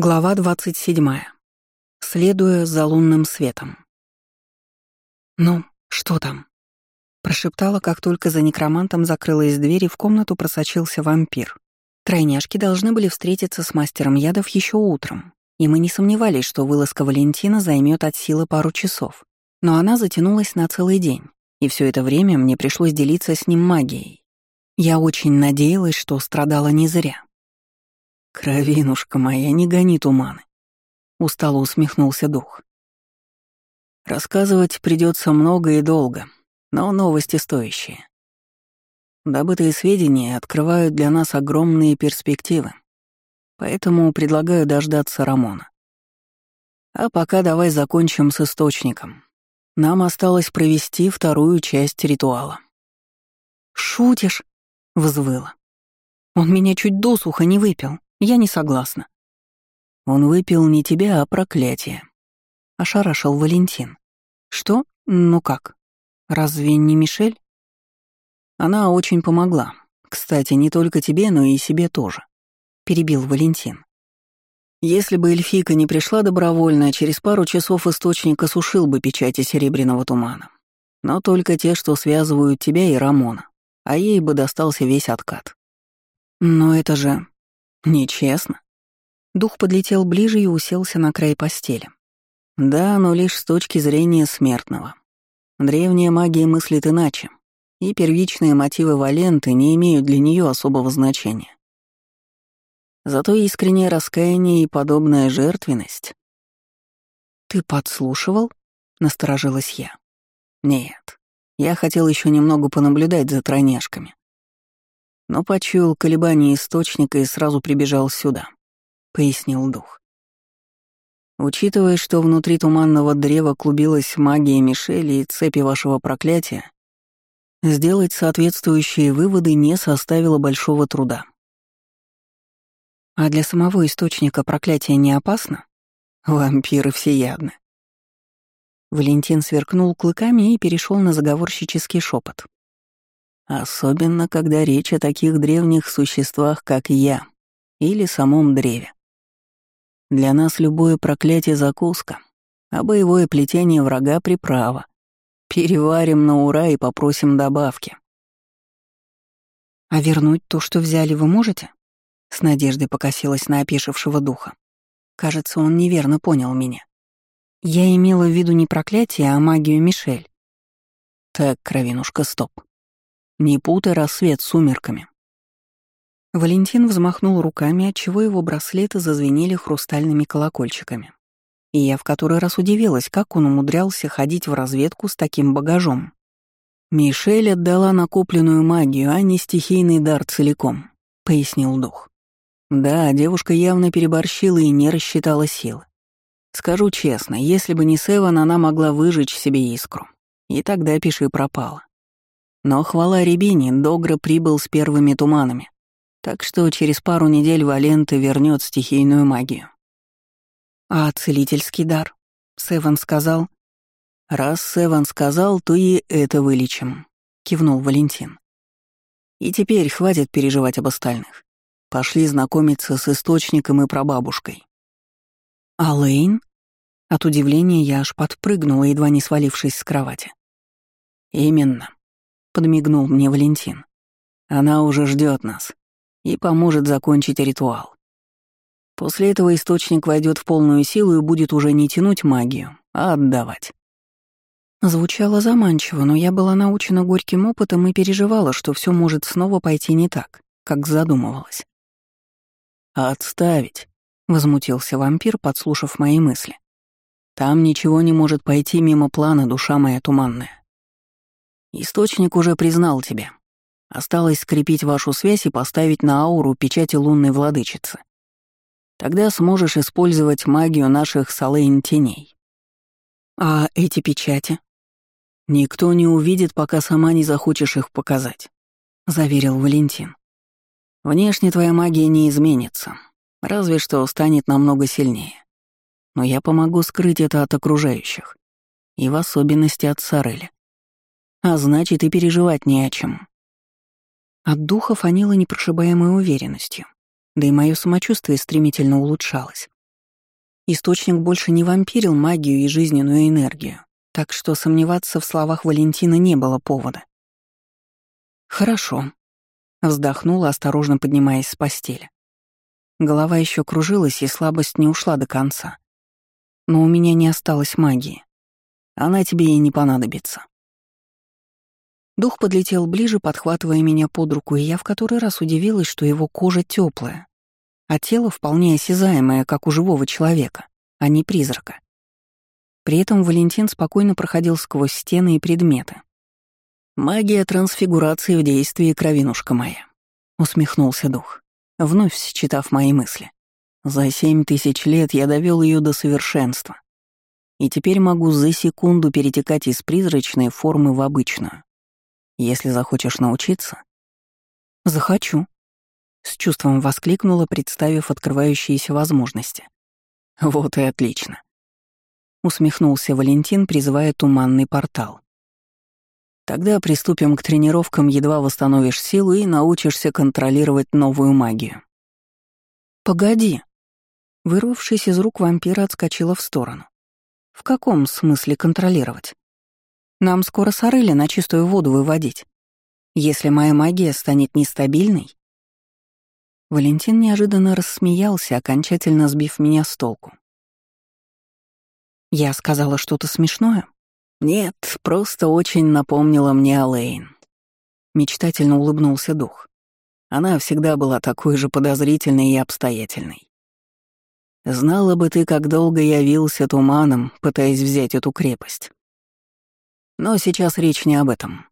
Глава 27. Следуя за лунным светом. «Ну, что там?» Прошептала, как только за некромантом закрылась дверь, и в комнату просочился вампир. Тройняшки должны были встретиться с мастером ядов еще утром, и мы не сомневались, что вылазка Валентина займет от силы пару часов. Но она затянулась на целый день, и все это время мне пришлось делиться с ним магией. Я очень надеялась, что страдала не зря. «Кровинушка моя, не гони туманы», — устало усмехнулся дух. «Рассказывать придется много и долго, но новости стоящие. Добытые сведения открывают для нас огромные перспективы, поэтому предлагаю дождаться Рамона. А пока давай закончим с источником. Нам осталось провести вторую часть ритуала». «Шутишь?» — взвыла. «Он меня чуть досуха не выпил». Я не согласна. Он выпил не тебя, а проклятие. Ошарашил Валентин. Что? Ну как? Разве не Мишель? Она очень помогла. Кстати, не только тебе, но и себе тоже. Перебил Валентин. Если бы эльфийка не пришла добровольно, через пару часов источник осушил бы печати серебряного тумана. Но только те, что связывают тебя и Рамона, а ей бы достался весь откат. Но это же... Нечестно. Дух подлетел ближе и уселся на край постели. Да, но лишь с точки зрения смертного. Древняя магия мыслит иначе, и первичные мотивы Валенты не имеют для нее особого значения. Зато искреннее раскаяние и подобная жертвенность. «Ты подслушивал?» — насторожилась я. «Нет. Я хотел еще немного понаблюдать за тройняшками но почуял колебания источника и сразу прибежал сюда», — пояснил дух. «Учитывая, что внутри туманного древа клубилась магия Мишели и цепи вашего проклятия, сделать соответствующие выводы не составило большого труда». «А для самого источника проклятия не опасно?» «Вампиры всеядны». Валентин сверкнул клыками и перешел на заговорщический шепот. Особенно, когда речь о таких древних существах, как я, или самом древе. Для нас любое проклятие — закуска, а боевое плетение врага — приправа. Переварим на ура и попросим добавки. «А вернуть то, что взяли, вы можете?» С надеждой покосилась на опешившего духа. Кажется, он неверно понял меня. Я имела в виду не проклятие, а магию Мишель. Так, кровинушка, стоп. Не путай рассвет с сумерками. Валентин взмахнул руками, отчего его браслеты зазвенели хрустальными колокольчиками. И я в который раз удивилась, как он умудрялся ходить в разведку с таким багажом. «Мишель отдала накопленную магию, а не стихийный дар целиком», — пояснил дух. «Да, девушка явно переборщила и не рассчитала силы. Скажу честно, если бы не Севан, она могла выжечь себе искру. И тогда пиши пропала. Но хвала Рябине, Догра прибыл с первыми туманами, так что через пару недель Валента вернет стихийную магию. А целительский дар? Севан сказал. Раз Севан сказал, то и это вылечим, кивнул Валентин. И теперь хватит переживать об остальных. Пошли знакомиться с источником и прабабушкой. А Лейн? От удивления я аж подпрыгнула, едва не свалившись с кровати. Именно подмигнул мне Валентин. Она уже ждет нас и поможет закончить ритуал. После этого источник войдет в полную силу и будет уже не тянуть магию, а отдавать. Звучало заманчиво, но я была научена горьким опытом и переживала, что все может снова пойти не так, как задумывалась. «Отставить», — возмутился вампир, подслушав мои мысли. «Там ничего не может пойти мимо плана, душа моя туманная. Источник уже признал тебя. Осталось скрепить вашу связь и поставить на ауру печати лунной владычицы. Тогда сможешь использовать магию наших Салейн-теней. А эти печати? Никто не увидит, пока сама не захочешь их показать, — заверил Валентин. Внешне твоя магия не изменится, разве что станет намного сильнее. Но я помогу скрыть это от окружающих, и в особенности от Сареля. А значит, и переживать не о чем. От духа фанило непрошибаемой уверенностью, да и мое самочувствие стремительно улучшалось. Источник больше не вампирил магию и жизненную энергию, так что сомневаться в словах Валентина не было повода. «Хорошо», — вздохнула, осторожно поднимаясь с постели. Голова еще кружилась, и слабость не ушла до конца. Но у меня не осталось магии. Она тебе и не понадобится. Дух подлетел ближе, подхватывая меня под руку, и я в который раз удивилась, что его кожа теплая, а тело вполне осязаемое, как у живого человека, а не призрака. При этом Валентин спокойно проходил сквозь стены и предметы. «Магия трансфигурации в действии, кровинушка моя», — усмехнулся дух вновь считав мои мысли. За семь тысяч лет я довел ее до совершенства. И теперь могу за секунду перетекать из призрачной формы в обычную. Если захочешь научиться... Захочу. С чувством воскликнула, представив открывающиеся возможности. Вот и отлично. Усмехнулся Валентин, призывая туманный портал. Тогда приступим к тренировкам, едва восстановишь силу и научишься контролировать новую магию. Погоди. Вырвавшись из рук вампира, отскочила в сторону. В каком смысле контролировать? Нам скоро сорыли на чистую воду выводить. Если моя магия станет нестабильной... Валентин неожиданно рассмеялся, окончательно сбив меня с толку. Я сказала что-то смешное? «Нет, просто очень напомнила мне Алэйн». Мечтательно улыбнулся дух. Она всегда была такой же подозрительной и обстоятельной. Знала бы ты, как долго я вился туманом, пытаясь взять эту крепость. Но сейчас речь не об этом.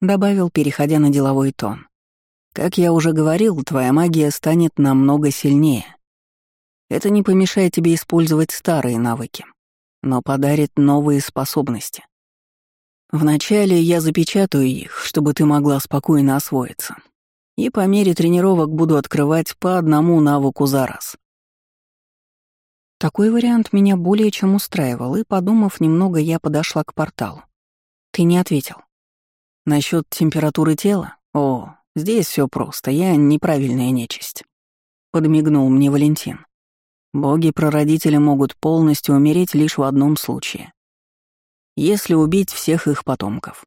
Добавил, переходя на деловой тон. Как я уже говорил, твоя магия станет намного сильнее. Это не помешает тебе использовать старые навыки но подарит новые способности. Вначале я запечатаю их, чтобы ты могла спокойно освоиться. И по мере тренировок буду открывать по одному навыку за раз. Такой вариант меня более чем устраивал, и, подумав немного, я подошла к порталу. Ты не ответил. Насчет температуры тела? О, здесь все просто, я неправильная нечисть. Подмигнул мне Валентин. Боги-прародители могут полностью умереть лишь в одном случае. Если убить всех их потомков.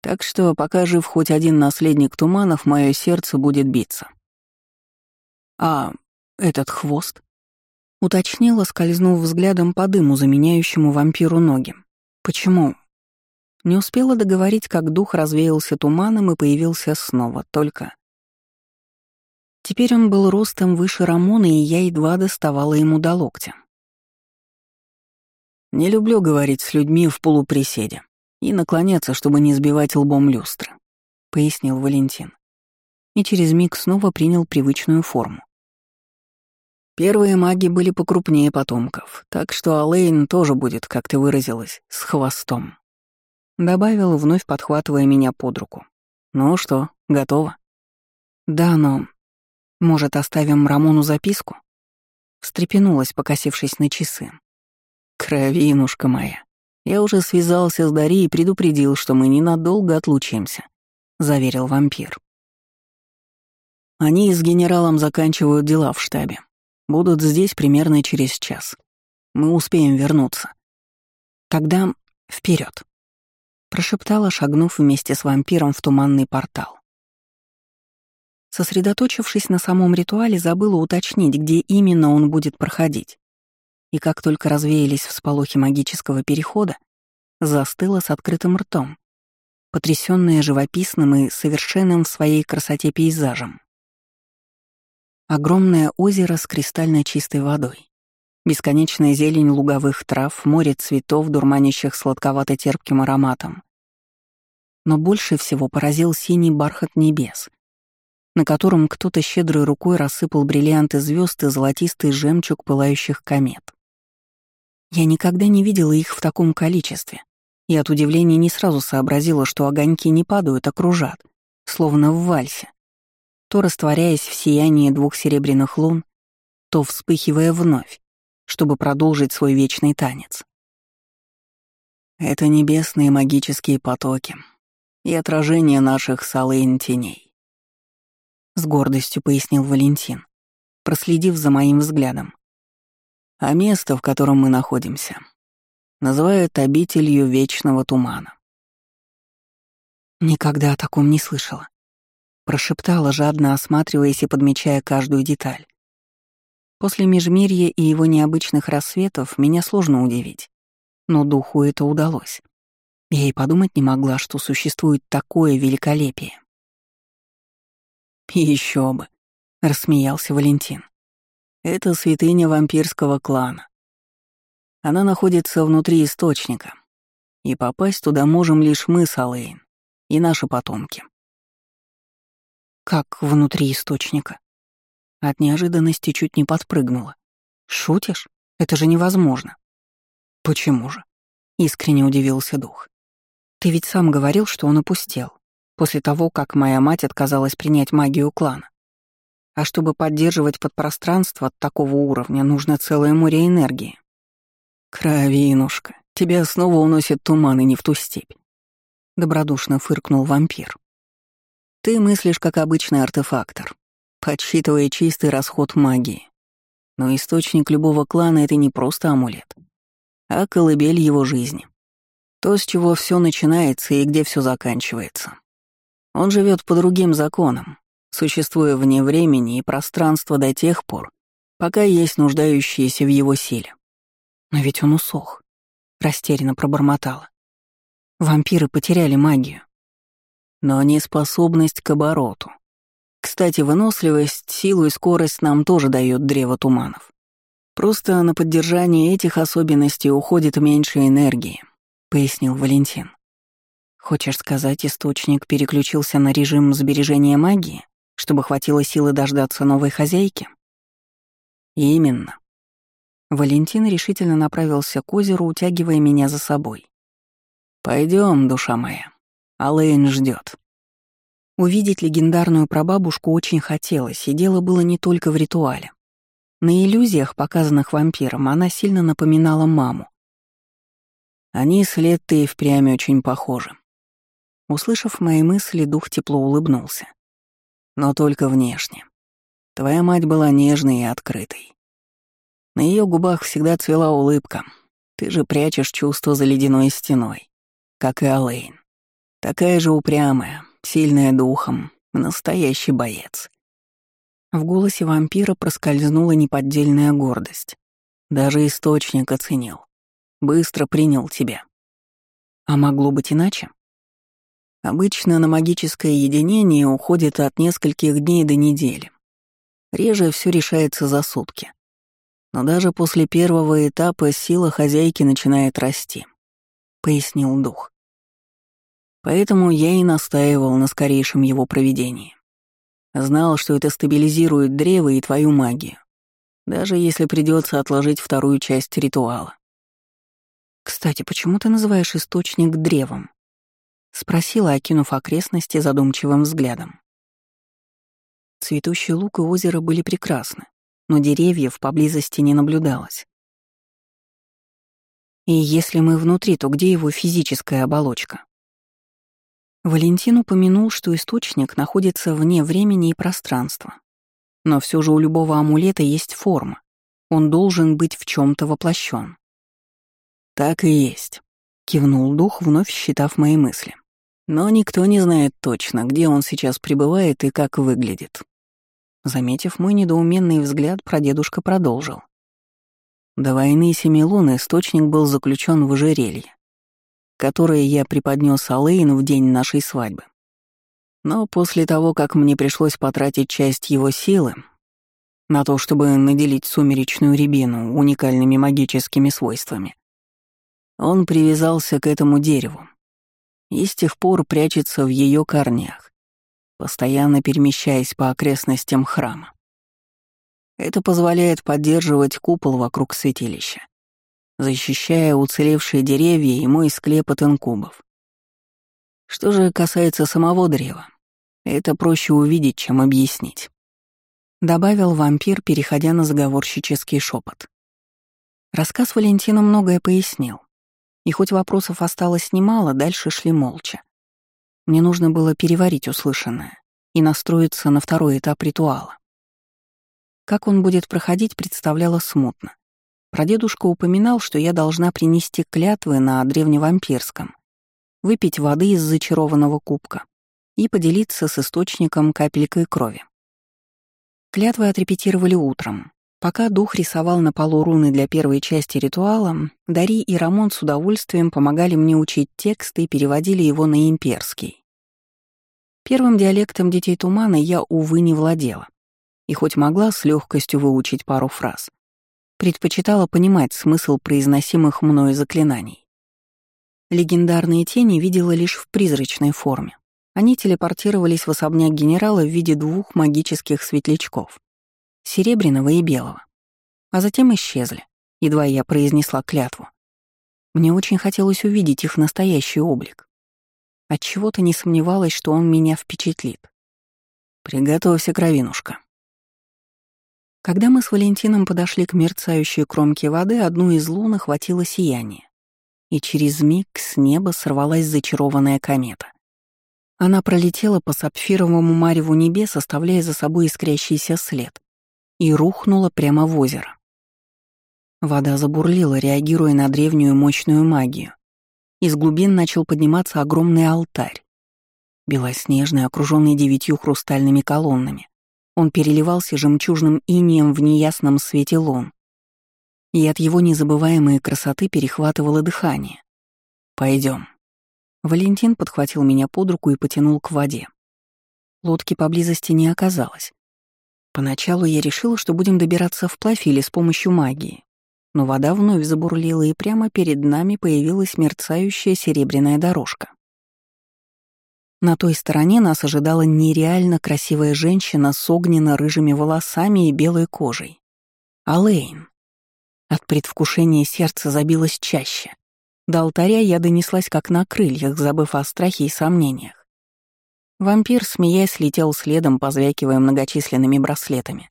Так что, пока жив хоть один наследник туманов, мое сердце будет биться. А этот хвост? Уточнила, скользнув взглядом по дыму, заменяющему вампиру ноги. Почему? Не успела договорить, как дух развеялся туманом и появился снова, только... Теперь он был ростом выше Рамона, и я едва доставала ему до локтя. «Не люблю говорить с людьми в полуприседе и наклоняться, чтобы не сбивать лбом люстры», — пояснил Валентин. И через миг снова принял привычную форму. Первые маги были покрупнее потомков, так что Алэйн тоже будет, как ты выразилась, с хвостом. Добавил, вновь подхватывая меня под руку. «Ну что, готово?» «Да, но может, оставим Рамону записку?» Встрепенулась, покосившись на часы. «Кровинушка моя, я уже связался с Дари и предупредил, что мы ненадолго отлучимся», — заверил вампир. «Они с генералом заканчивают дела в штабе. Будут здесь примерно через час. Мы успеем вернуться. Тогда вперед, прошептала, шагнув вместе с вампиром в туманный портал. Сосредоточившись на самом ритуале, забыла уточнить, где именно он будет проходить. И как только развеялись всполохи магического перехода, застыла с открытым ртом, потрясённая живописным и совершенным в своей красоте пейзажем. Огромное озеро с кристально чистой водой. Бесконечная зелень луговых трав, море цветов, дурманящих сладковато-терпким ароматом. Но больше всего поразил синий бархат небес, на котором кто-то щедрой рукой рассыпал бриллианты звезд и золотистый жемчуг пылающих комет. Я никогда не видела их в таком количестве, и от удивления не сразу сообразила, что огоньки не падают, а кружат, словно в вальсе, то растворяясь в сиянии двух серебряных лун, то вспыхивая вновь, чтобы продолжить свой вечный танец. Это небесные магические потоки и отражение наших салейн теней. — с гордостью пояснил Валентин, проследив за моим взглядом. А место, в котором мы находимся, называют обителью вечного тумана. Никогда о таком не слышала. Прошептала, жадно осматриваясь и подмечая каждую деталь. После Межмирья и его необычных рассветов меня сложно удивить. Но духу это удалось. Я и подумать не могла, что существует такое великолепие. Еще бы, рассмеялся Валентин. Это святыня вампирского клана. Она находится внутри источника, и попасть туда можем лишь мы с Алэйн и наши потомки. Как внутри источника? От неожиданности чуть не подпрыгнула. Шутишь? Это же невозможно. Почему же? Искренне удивился дух. Ты ведь сам говорил, что он опустел, после того, как моя мать отказалась принять магию клана. А чтобы поддерживать подпространство от такого уровня, нужно целое море энергии. Кровинушка, тебя снова уносит туман и не в ту степь. Добродушно фыркнул вампир. Ты мыслишь как обычный артефактор, подсчитывая чистый расход магии. Но источник любого клана — это не просто амулет, а колыбель его жизни. То, с чего все начинается и где все заканчивается. Он живет по другим законам, существуя вне времени и пространства до тех пор, пока есть нуждающиеся в его силе. Но ведь он усох, растерянно пробормотала. Вампиры потеряли магию. Но не способность к обороту. Кстати, выносливость, силу и скорость нам тоже дает древо туманов. Просто на поддержание этих особенностей уходит меньше энергии, пояснил Валентин. Хочешь сказать, источник переключился на режим сбережения магии? чтобы хватило силы дождаться новой хозяйки? Именно. Валентин решительно направился к озеру, утягивая меня за собой. Пойдем, душа моя. Алэйн ждет. Увидеть легендарную прабабушку очень хотелось, и дело было не только в ритуале. На иллюзиях, показанных вампиром, она сильно напоминала маму. Они с Леттой впрямь очень похожи. Услышав мои мысли, дух тепло улыбнулся но только внешне. Твоя мать была нежной и открытой. На ее губах всегда цвела улыбка. Ты же прячешь чувства за ледяной стеной, как и Алейн. Такая же упрямая, сильная духом, настоящий боец. В голосе вампира проскользнула неподдельная гордость. Даже источник оценил. Быстро принял тебя. А могло быть иначе? Обычно на магическое единение уходит от нескольких дней до недели. Реже все решается за сутки. Но даже после первого этапа сила хозяйки начинает расти, — пояснил дух. Поэтому я и настаивал на скорейшем его проведении. Знал, что это стабилизирует древо и твою магию, даже если придется отложить вторую часть ритуала. Кстати, почему ты называешь источник древом? — спросила, окинув окрестности задумчивым взглядом. Цветущий луг и озеро были прекрасны, но деревьев поблизости не наблюдалось. И если мы внутри, то где его физическая оболочка? Валентин упомянул, что источник находится вне времени и пространства. Но все же у любого амулета есть форма. Он должен быть в чем то воплощен. «Так и есть», — кивнул дух, вновь считав мои мысли. Но никто не знает точно, где он сейчас пребывает и как выглядит. Заметив мой недоуменный взгляд, прадедушка продолжил. До войны семи лун источник был заключен в ожерелье, которое я преподнес Алэйн в день нашей свадьбы. Но после того, как мне пришлось потратить часть его силы на то, чтобы наделить сумеречную рябину уникальными магическими свойствами, он привязался к этому дереву, и с тех пор прячется в ее корнях, постоянно перемещаясь по окрестностям храма. Это позволяет поддерживать купол вокруг святилища, защищая уцелевшие деревья и мой склеп от инкубов. Что же касается самого древа, это проще увидеть, чем объяснить. Добавил вампир, переходя на заговорщический шепот. Рассказ Валентина многое пояснил. И хоть вопросов осталось немало, дальше шли молча. Мне нужно было переварить услышанное и настроиться на второй этап ритуала. Как он будет проходить, представляло смутно. Прадедушка упоминал, что я должна принести клятвы на древневампирском, выпить воды из зачарованного кубка и поделиться с источником капелькой крови. Клятвы отрепетировали утром. Пока дух рисовал на полу руны для первой части ритуала, Дари и Рамон с удовольствием помогали мне учить текст и переводили его на имперский. Первым диалектом детей тумана я, увы, не владела. И хоть могла с легкостью выучить пару фраз, предпочитала понимать смысл произносимых мною заклинаний. Легендарные тени видела лишь в призрачной форме. Они телепортировались в особняк генерала в виде двух магических светлячков — серебряного и белого. А затем исчезли, едва я произнесла клятву. Мне очень хотелось увидеть их настоящий облик. Отчего-то не сомневалась, что он меня впечатлит. «Приготовься, кровинушка», когда мы с Валентином подошли к мерцающей кромке воды, одну из лун охватило сияние. И через миг с неба сорвалась зачарованная комета. Она пролетела по сапфировому мареву небес, оставляя за собой искрящийся след, и рухнула прямо в озеро. Вода забурлила, реагируя на древнюю мощную магию. Из глубин начал подниматься огромный алтарь, белоснежный, окруженный девятью хрустальными колоннами. Он переливался жемчужным инием в неясном свете лун. И от его незабываемой красоты перехватывало дыхание. Пойдем. Валентин подхватил меня под руку и потянул к воде. Лодки поблизости не оказалось. Поначалу я решила, что будем добираться вплавь или с помощью магии. Но вода вновь забурлила, и прямо перед нами появилась мерцающая серебряная дорожка. На той стороне нас ожидала нереально красивая женщина с огненно-рыжими волосами и белой кожей. Алейн. От предвкушения сердце забилось чаще. До алтаря я донеслась как на крыльях, забыв о страхе и сомнениях. Вампир, смеясь, летел следом, позвякивая многочисленными браслетами.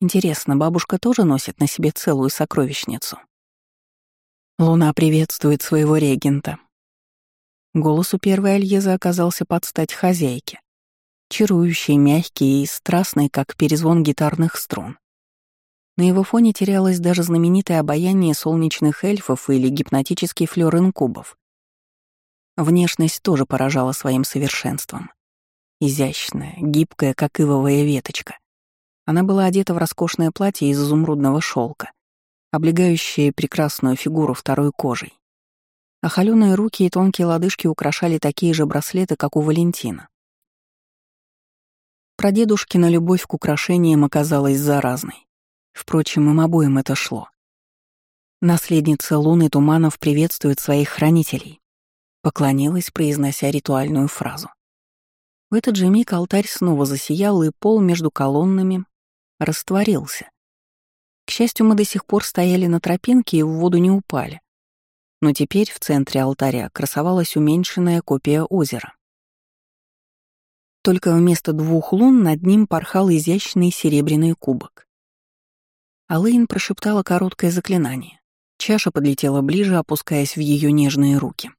Интересно, бабушка тоже носит на себе целую сокровищницу? Луна приветствует своего регента, Голос у первой Альезы оказался под стать хозяйке. Чарующий, мягкий и страстный, как перезвон гитарных струн. На его фоне терялось даже знаменитое обаяние солнечных эльфов или гипнотический флёр инкубов. Внешность тоже поражала своим совершенством. Изящная, гибкая, как ивовая веточка. Она была одета в роскошное платье из изумрудного шелка, облегающее прекрасную фигуру второй кожей а холёные руки и тонкие лодыжки украшали такие же браслеты, как у Валентина. Прадедушкина любовь к украшениям оказалась заразной. Впрочем, им обоим это шло. Наследница Луны Туманов приветствует своих хранителей. Поклонилась, произнося ритуальную фразу. В этот же миг алтарь снова засиял, и пол между колоннами растворился. К счастью, мы до сих пор стояли на тропинке и в воду не упали но теперь в центре алтаря красовалась уменьшенная копия озера. Только вместо двух лун над ним порхал изящный серебряный кубок. Алэйн прошептала короткое заклинание. Чаша подлетела ближе, опускаясь в ее нежные руки.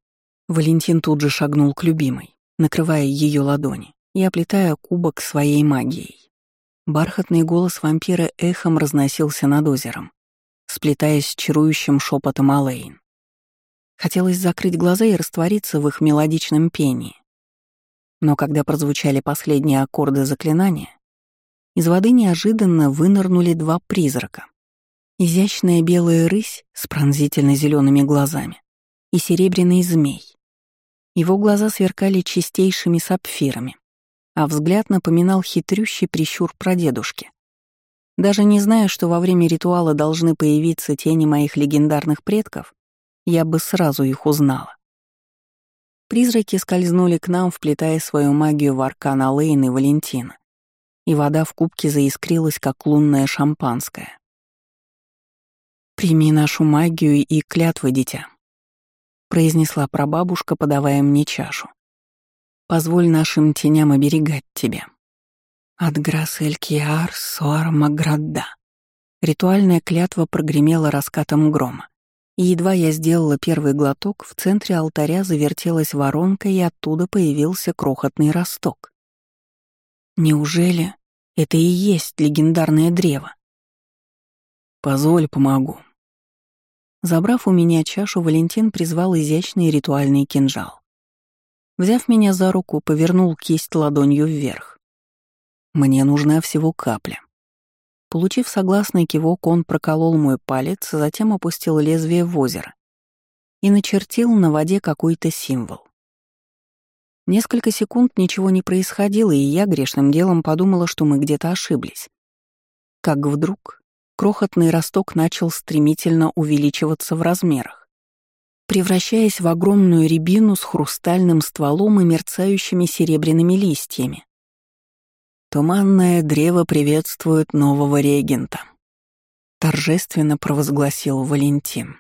Валентин тут же шагнул к любимой, накрывая ее ладони и оплетая кубок своей магией. Бархатный голос вампира эхом разносился над озером, сплетаясь с чарующим шепотом Алэйн. Хотелось закрыть глаза и раствориться в их мелодичном пении. Но когда прозвучали последние аккорды заклинания, из воды неожиданно вынырнули два призрака. Изящная белая рысь с пронзительно зелеными глазами и серебряный змей. Его глаза сверкали чистейшими сапфирами, а взгляд напоминал хитрющий прищур прадедушки. Даже не зная, что во время ритуала должны появиться тени моих легендарных предков, я бы сразу их узнала. Призраки скользнули к нам, вплетая свою магию в аркан Алэйн и Валентина, и вода в кубке заискрилась, как лунное шампанское. «Прими нашу магию и клятвы, дитя», — произнесла прабабушка, подавая мне чашу. «Позволь нашим теням оберегать тебя». От Грассель-Киар Суар Маградда. Ритуальная клятва прогремела раскатом грома. И едва я сделала первый глоток, в центре алтаря завертелась воронка, и оттуда появился крохотный росток. Неужели это и есть легендарное древо? Позволь, помогу. Забрав у меня чашу, Валентин призвал изящный ритуальный кинжал. Взяв меня за руку, повернул кисть ладонью вверх. Мне нужна всего капля. Получив согласный кивок, он проколол мой палец, затем опустил лезвие в озеро и начертил на воде какой-то символ. Несколько секунд ничего не происходило, и я грешным делом подумала, что мы где-то ошиблись. Как вдруг крохотный росток начал стремительно увеличиваться в размерах, превращаясь в огромную рябину с хрустальным стволом и мерцающими серебряными листьями. «Туманное древо приветствует нового регента», — торжественно провозгласил Валентин.